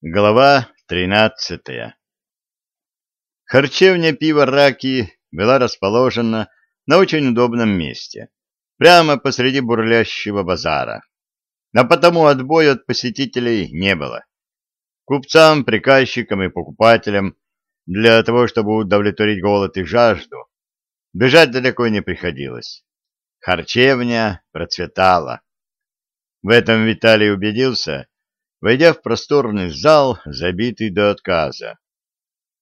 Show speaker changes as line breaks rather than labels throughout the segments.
Глава тринадцатая Харчевня пива «Раки» была расположена на очень удобном месте, прямо посреди бурлящего базара. А потому отбоя от посетителей не было. Купцам, приказчикам и покупателям для того, чтобы удовлетворить голод и жажду, бежать далеко не приходилось. Харчевня процветала. В этом Виталий убедился, войдя в просторный зал, забитый до отказа.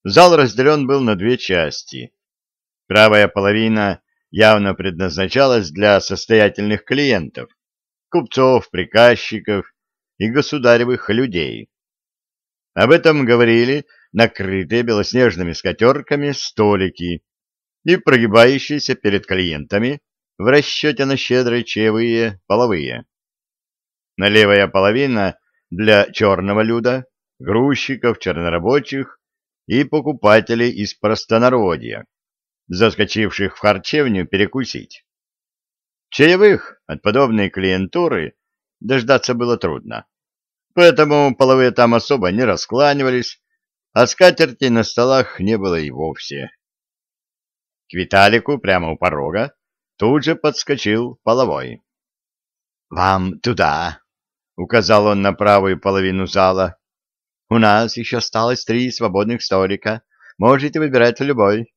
Зал разделен был на две части. Правая половина явно предназначалась для состоятельных клиентов, купцов, приказчиков и государевых людей. Об этом говорили накрытые белоснежными скатерками столики и прогибающиеся перед клиентами в расчете на щедрые чаевые половые. На левая половина для черного люда, грузчиков, чернорабочих и покупателей из простонародья, заскочивших в харчевню перекусить. Чаевых от подобной клиентуры дождаться было трудно, поэтому половые там особо не раскланивались, а скатерти на столах не было и вовсе. К Виталику прямо у порога тут же подскочил половой. — Вам туда, — указал он на правую половину зала. — У нас еще осталось три свободных столика. Можете выбирать любой.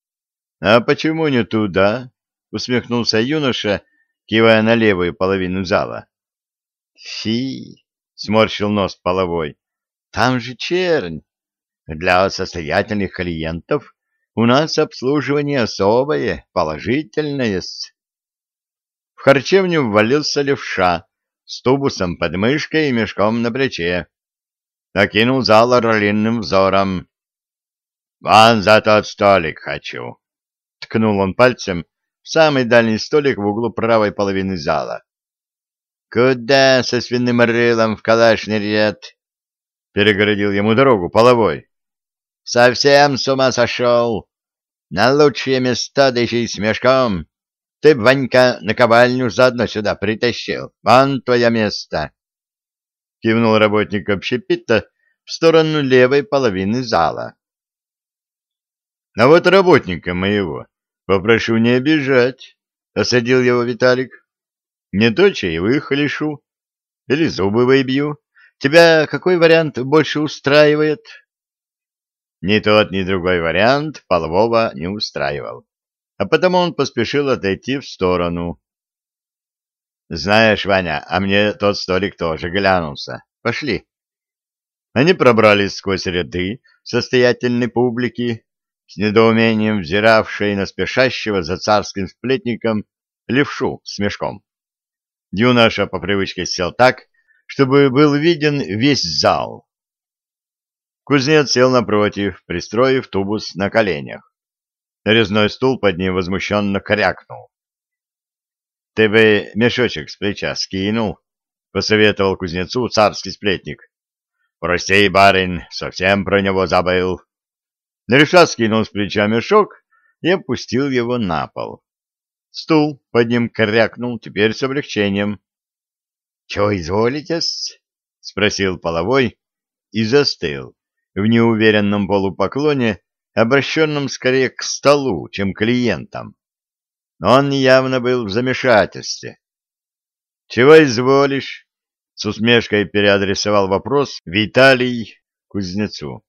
— А почему не туда? — усмехнулся юноша, кивая на левую половину зала. — Фи! — сморщил нос половой. — Там же чернь. Для состоятельных клиентов у нас обслуживание особое, положительное. В харчевню ввалился левша с тубусом под мышкой и мешком на плече. Окинул зал орлиным взором. — Вон за тот столик хочу! — ткнул он пальцем в самый дальний столик в углу правой половины зала. — Куда со свиным рылом в калашный ряд? — перегородил ему дорогу половой. — Совсем с ума сошел! На лучшие места, да еще и с мешком! Ты, Ванька, наковальню заодно сюда притащил. Вон твое место. Кивнул работник общепита в сторону левой половины зала. А вот работника моего попрошу не обижать, — осадил его Виталик. Не то чаевых лишу или зубы выбью. Тебя какой вариант больше устраивает? Ни тот, ни другой вариант полового не устраивал а потому он поспешил отойти в сторону. «Знаешь, Ваня, а мне тот столик тоже глянулся. Пошли». Они пробрались сквозь ряды состоятельной публики, с недоумением взиравшей на спешащего за царским сплетником левшу с мешком. Юноша по привычке сел так, чтобы был виден весь зал. Кузнец сел напротив, пристроив тубус на коленях. Резной стул под ним возмущенно крякнул. — Ты бы мешочек с плеча скинул, — посоветовал кузнецу царский сплетник. — Прости, барин, совсем про него забыл. Реша скинул с плеча мешок и опустил его на пол. Стул под ним крякнул, теперь с облегчением. — Чего изволитесь? — спросил половой и застыл в неуверенном полупоклоне, обращенном скорее к столу, чем к клиентам. Он явно был в замешательстве. «Чего изволишь?» — с усмешкой переадресовал вопрос Виталий кузнецу.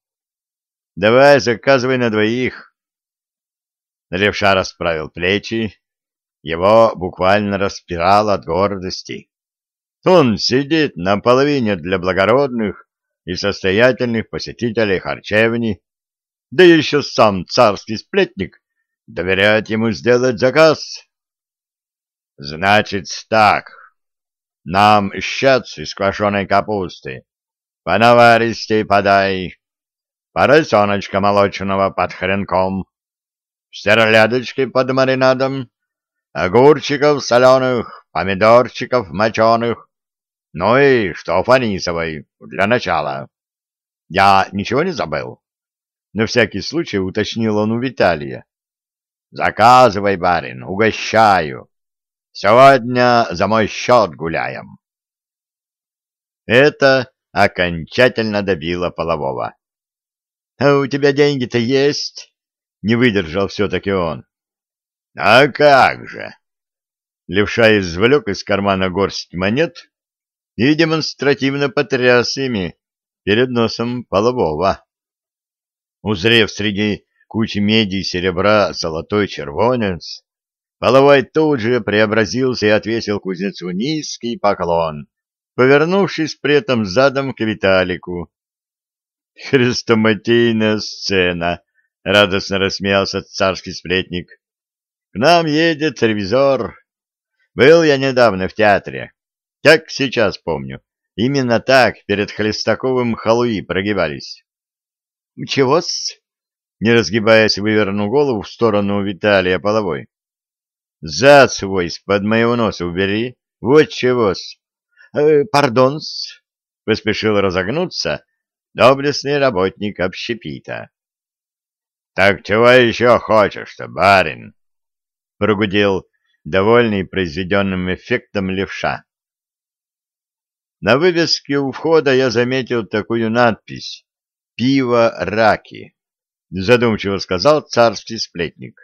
«Давай, заказывай на двоих». Левша расправил плечи. Его буквально распирало от гордости. Он сидит на половине для благородных и состоятельных посетителей харчевни, да еще сам царский сплетник доверяет ему сделать заказ. Значит так, нам щец из квашеной капусты, понаваристей подай, поросеночка молочного под хренком, стерлядочки под маринадом, огурчиков соленых, помидорчиков моченых, ну и что фанисовой для начала. Я ничего не забыл? На всякий случай уточнил он у Виталия. «Заказывай, барин, угощаю. Сегодня за мой счет гуляем». Это окончательно добила полового. — А у тебя деньги-то есть? — не выдержал все-таки он. — А как же! Левша извлек из кармана горсть монет и демонстративно потряс ими перед носом полового. Узрев среди кучи меди и серебра золотой червонец, половой тут же преобразился и отвесил кузнецу низкий поклон, повернувшись при этом задом к Виталику. «Хрестоматийная сцена!» — радостно рассмеялся царский сплетник. «К нам едет ревизор. Был я недавно в театре. Как сейчас помню. Именно так перед Хлестаковым халуи прогибались. — Чего-с? — не разгибаясь, вывернул голову в сторону Виталия Половой. — Зад свой с-под моего носа убери. Вот чего-с. Э, — Пардон-с, — поспешил разогнуться доблестный работник общепита. — Так чего еще хочешь-то, барин? — прогудел довольный произведенным эффектом левша. На вывеске у входа я заметил такую надпись «Пиво раки», — задумчиво сказал царский сплетник.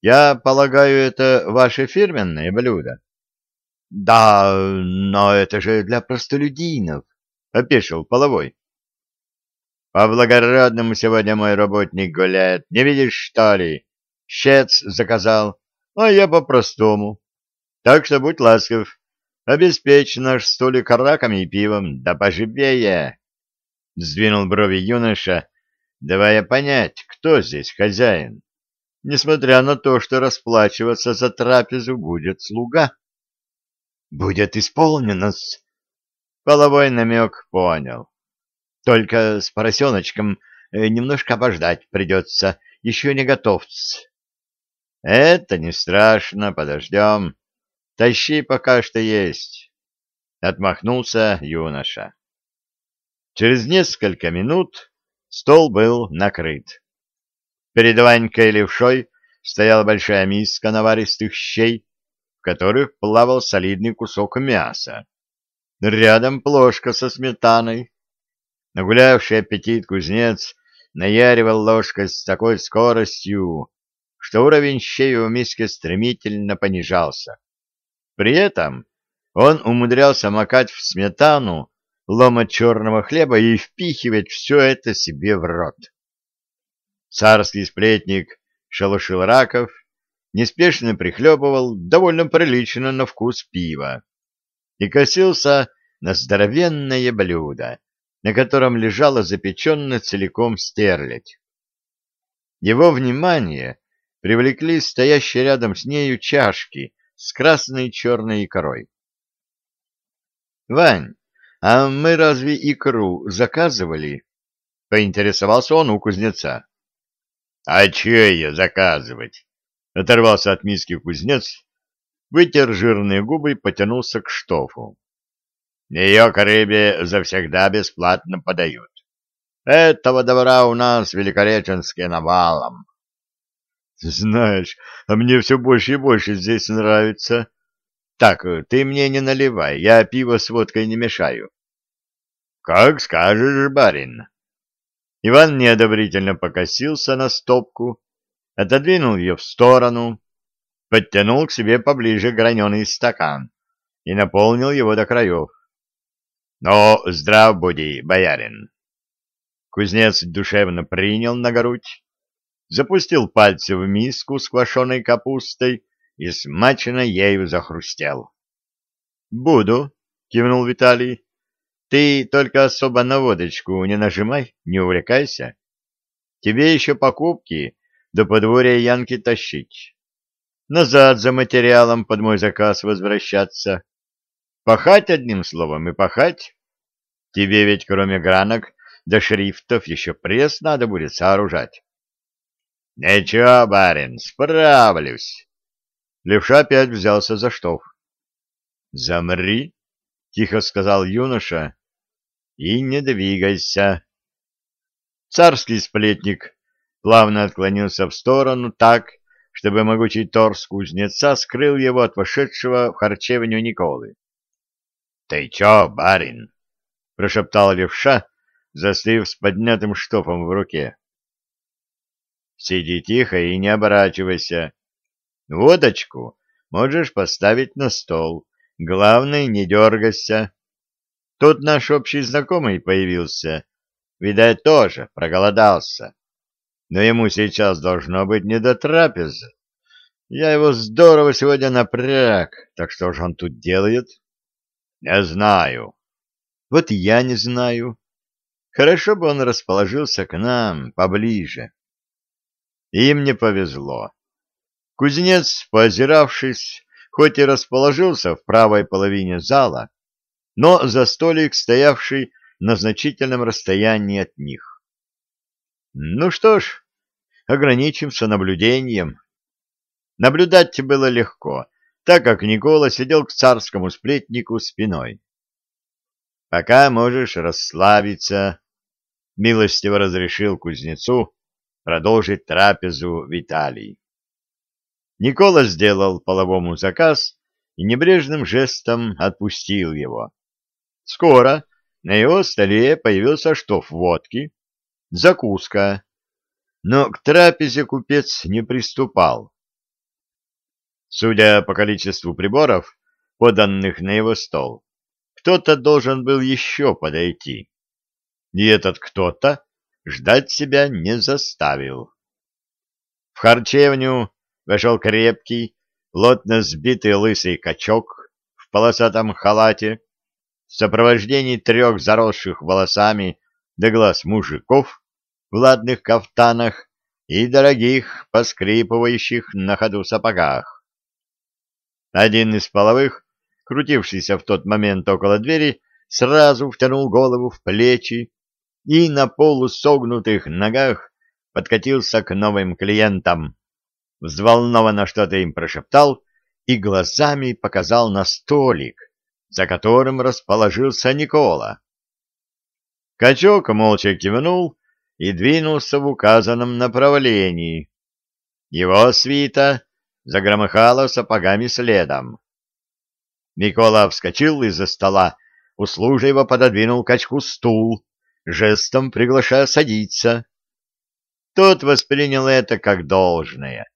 «Я полагаю, это ваше фирменное блюдо?» «Да, но это же для простолюдинов», — опешил половой. «По-благородному сегодня мой работник гуляет, не видишь, что ли? Щец заказал, а я по-простому. Так что будь ласков, Обеспечь наш столик раками и пивом, да поживее. Сдвинул брови юноша, давая понять, кто здесь хозяин, несмотря на то, что расплачиваться за трапезу будет слуга. Будет исполнено -с. Половой намек понял. Только с поросеночком э, немножко обождать придется, еще не готовц. Это не страшно, подождем. Тащи пока что есть. Отмахнулся юноша. Через несколько минут стол был накрыт. Перед Ванькой левшой стояла большая миска наваристых щей, в которых плавал солидный кусок мяса. Рядом плошка со сметаной. Нагулявший аппетит кузнец наяривал ложкой с такой скоростью, что уровень щей в миске стремительно понижался. При этом он умудрялся макать в сметану ломоть черного хлеба и впихивать все это себе в рот. Царский сплетник шелушил раков, неспешно прихлебывал довольно прилично на вкус пива и косился на здоровенное блюдо, на котором лежала запеченная целиком стерлядь. Его внимание привлекли стоящие рядом с нею чашки с красной и черной икрой. — Вань, а мы разве икру заказывали? — поинтересовался он у кузнеца. — А че ее заказывать? — оторвался от миски кузнец, вытер жирные губы и потянулся к штофу. — Ее к рыбе завсегда бесплатно подают. Этого добра у нас в Великореченске навалом. Знаешь, а мне все больше и больше здесь нравится. Так, ты мне не наливай, я пиво с водкой не мешаю. Как скажешь, барин. Иван неодобрительно покосился на стопку, отодвинул ее в сторону, подтянул к себе поближе граненый стакан и наполнил его до краев. — Ну, здрав буди, боярин! Кузнец душевно принял на грудь, запустил пальцы в миску с квашеной капустой и смачно ею захрустел. — Буду, — кивнул Виталий. — Ты только особо на водочку не нажимай, не увлекайся. Тебе еще покупки до подворья Янки тащить. Назад за материалом под мой заказ возвращаться. Пахать одним словом и пахать. Тебе ведь кроме гранок до шрифтов еще пресс надо будет сооружать. — Ничего, барин, справлюсь. Левша опять взялся за штоф. — Замри, — тихо сказал юноша, — и не двигайся. Царский сплетник плавно отклонился в сторону так, чтобы могучий торс кузнеца скрыл его от вошедшего в харчевню Николы. — Ты чё, барин? — прошептал левша, застыв с поднятым штофом в руке. Сиди тихо и не оборачивайся. Водочку можешь поставить на стол. Главное, не дергайся. Тут наш общий знакомый появился. Видать, тоже проголодался. Но ему сейчас должно быть не до трапезы. Я его здорово сегодня напряг, так что же он тут делает? Не знаю. Вот я не знаю. Хорошо бы он расположился к нам поближе. Им не повезло. Кузнец, поозиравшись, хоть и расположился в правой половине зала, но за столик, стоявший на значительном расстоянии от них. Ну что ж, ограничимся наблюдением. Наблюдать было легко, так как Никола сидел к царскому сплетнику спиной. «Пока можешь расслабиться», — милостиво разрешил кузнецу продолжить трапезу Виталий. Никола сделал половому заказ и небрежным жестом отпустил его. Скоро на его столе появился штоф водки, закуска, но к трапезе купец не приступал. Судя по количеству приборов, поданных на его стол, кто-то должен был еще подойти. И этот кто-то ждать себя не заставил. В харчевню вошел крепкий, плотно сбитый лысый качок в полосатом халате, в сопровождении трех заросших волосами до глаз мужиков в ладных кафтанах и дорогих, поскрипывающих на ходу сапогах. Один из половых, крутившийся в тот момент около двери, сразу втянул голову в плечи и на полусогнутых ногах подкатился к новым клиентам взволнованно что-то им прошептал и глазами показал на столик, за которым расположился Никола. Качок молча кивнул и двинулся в указанном направлении. Его свита загромыхала сапогами следом. Никола вскочил из-за стола, услужливо пододвинул качку стул, жестом приглашая садиться. Тот воспринял это как должное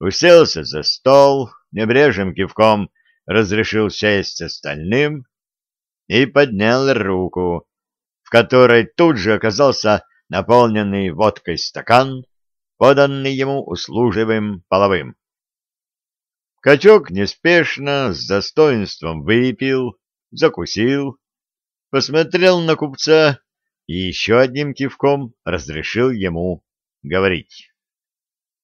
уселся за стол, небрежным кивком разрешил сесть остальным и поднял руку, в которой тут же оказался наполненный водкой стакан, поданный ему услужливым половым. Качок неспешно, с достоинством выпил, закусил, посмотрел на купца и еще одним кивком разрешил ему говорить.